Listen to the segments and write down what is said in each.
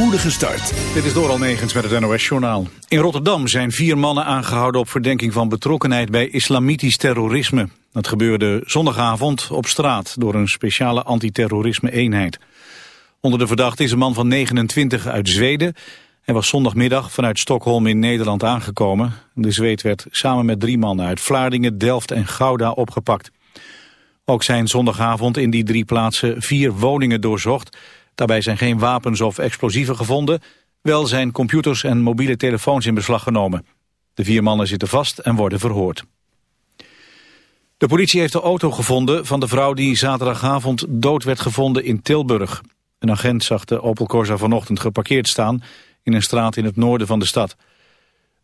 spoedige start. Dit is Doral Negens met het NOS-journaal. In Rotterdam zijn vier mannen aangehouden op verdenking van betrokkenheid bij islamitisch terrorisme. Dat gebeurde zondagavond op straat door een speciale antiterrorisme-eenheid. Onder de verdachte is een man van 29 uit Zweden. Hij was zondagmiddag vanuit Stockholm in Nederland aangekomen. De Zweed werd samen met drie mannen uit Vlaardingen, Delft en Gouda opgepakt. Ook zijn zondagavond in die drie plaatsen vier woningen doorzocht. Daarbij zijn geen wapens of explosieven gevonden. Wel zijn computers en mobiele telefoons in beslag genomen. De vier mannen zitten vast en worden verhoord. De politie heeft de auto gevonden van de vrouw die zaterdagavond dood werd gevonden in Tilburg. Een agent zag de Opel Corsa vanochtend geparkeerd staan in een straat in het noorden van de stad.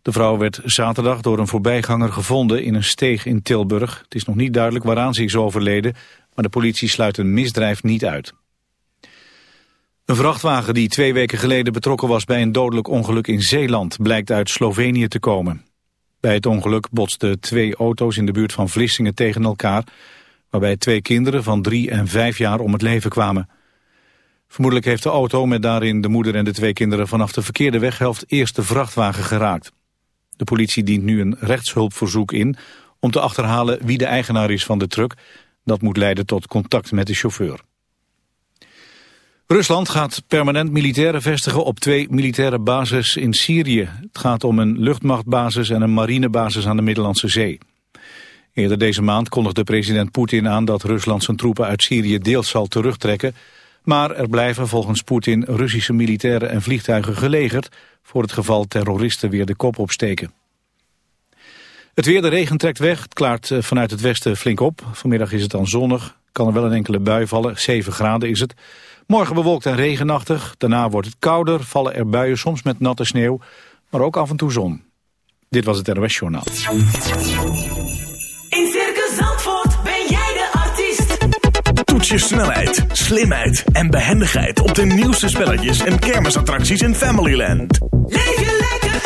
De vrouw werd zaterdag door een voorbijganger gevonden in een steeg in Tilburg. Het is nog niet duidelijk waaraan ze is overleden, maar de politie sluit een misdrijf niet uit. Een vrachtwagen die twee weken geleden betrokken was bij een dodelijk ongeluk in Zeeland blijkt uit Slovenië te komen. Bij het ongeluk botsten twee auto's in de buurt van Vlissingen tegen elkaar, waarbij twee kinderen van drie en vijf jaar om het leven kwamen. Vermoedelijk heeft de auto met daarin de moeder en de twee kinderen vanaf de verkeerde weghelft eerst de vrachtwagen geraakt. De politie dient nu een rechtshulpverzoek in om te achterhalen wie de eigenaar is van de truck. Dat moet leiden tot contact met de chauffeur. Rusland gaat permanent militairen vestigen op twee militaire bases in Syrië. Het gaat om een luchtmachtbasis en een marinebasis aan de Middellandse Zee. Eerder deze maand kondigde president Poetin aan dat Rusland zijn troepen uit Syrië deels zal terugtrekken. Maar er blijven volgens Poetin Russische militairen en vliegtuigen gelegerd voor het geval terroristen weer de kop opsteken. Het weer, de regen trekt weg. Het klaart eh, vanuit het westen flink op. Vanmiddag is het dan zonnig. Kan er wel een enkele bui vallen. 7 graden is het. Morgen bewolkt en regenachtig. Daarna wordt het kouder. Vallen er buien, soms met natte sneeuw. Maar ook af en toe zon. Dit was het NOS Journaal. In Circus Zandvoort ben jij de artiest. Toets je snelheid, slimheid en behendigheid op de nieuwste spelletjes en kermisattracties in Familyland. Leef je lekker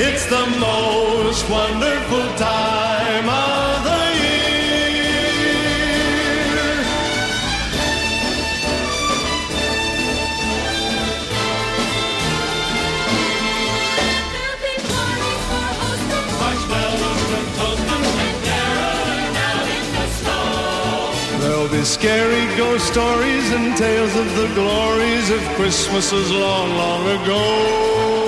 It's the most wonderful time of the year. There'll be parties for hosts marshmallows and and out in the snow. There'll be scary ghost stories and tales of the glories of Christmases long, long ago.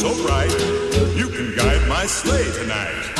so bright. You can guide my sleigh tonight.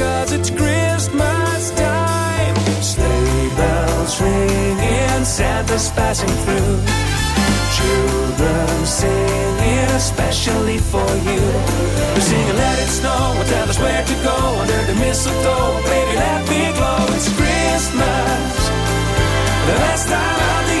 bells ringing, Santa's passing through. Children singing, especially for you. They're singing, let it snow, and tell us where to go under the mistletoe. Baby, let me glow, it's Christmas, the best time of the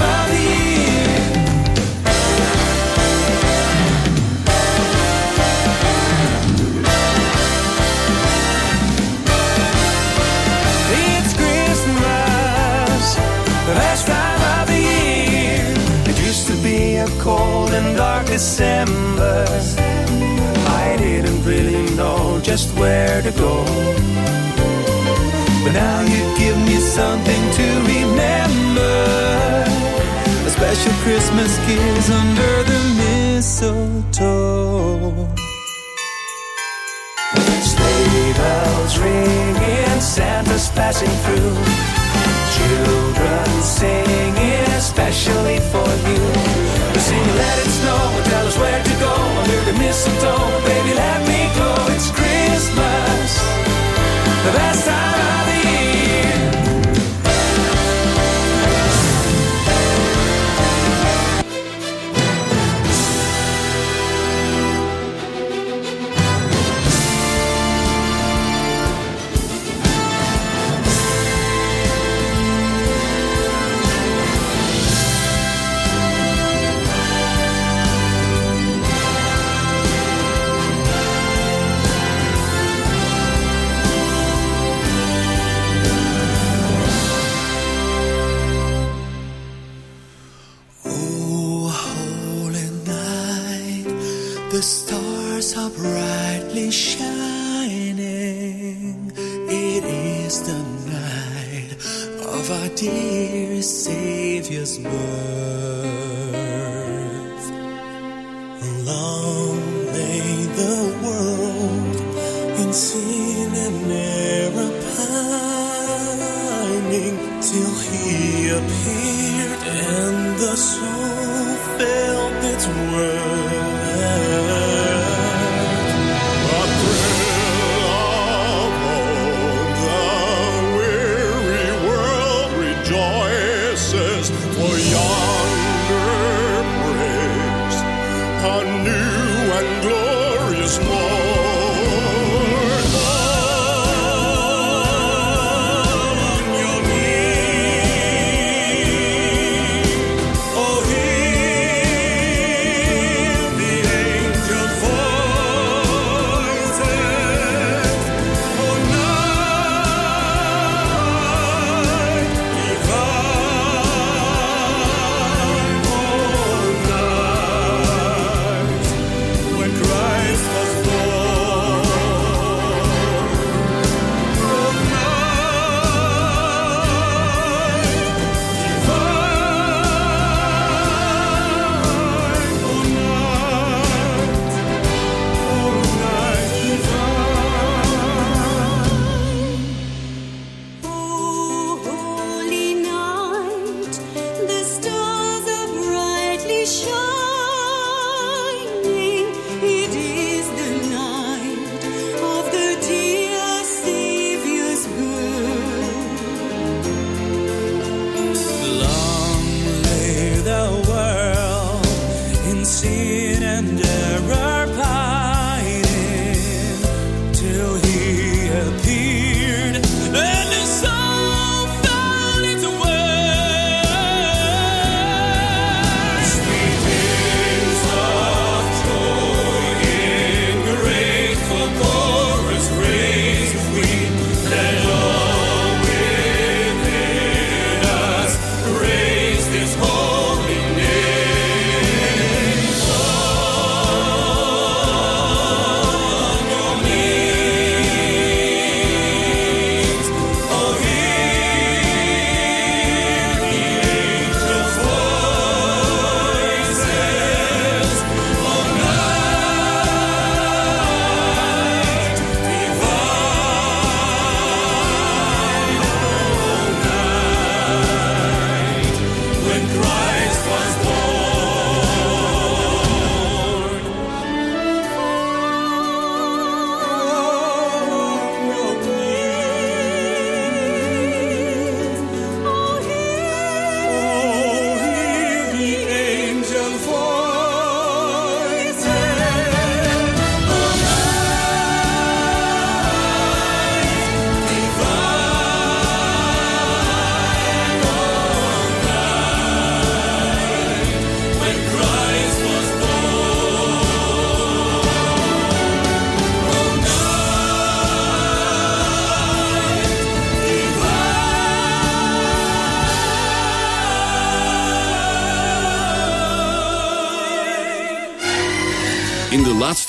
a cold and dark December. I didn't really know just where to go. But now you give me something to remember. A special Christmas kiss under the mistletoe. Sleigh bells ringing, Santa's passing through. Children singing, especially for you. We sing, let it snow, and tell us where to go under the mistletoe. Baby, let me go. It's Christmas, the best time of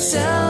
yourself.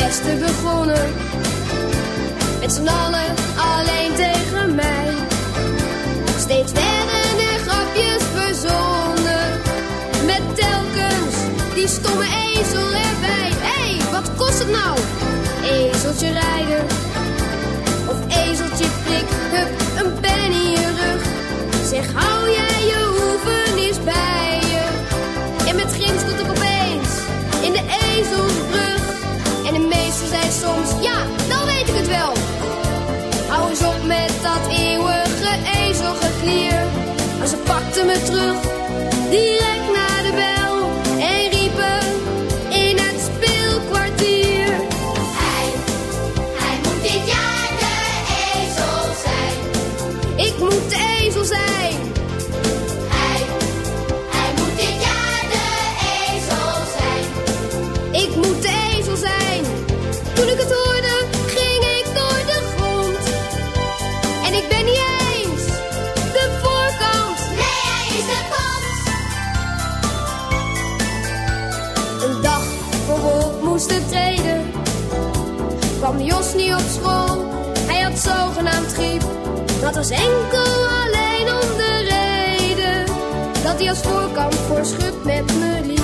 Beste begonnen. Met z'n allen alleen tegen mij. Steeds werden er grapjes verzonnen. Met telkens die stomme ezel erbij. Hé, hey, wat kost het nou? Ezeltje rijden. Was enkel alleen om de reden dat hij als voorkant voor schut met me liep.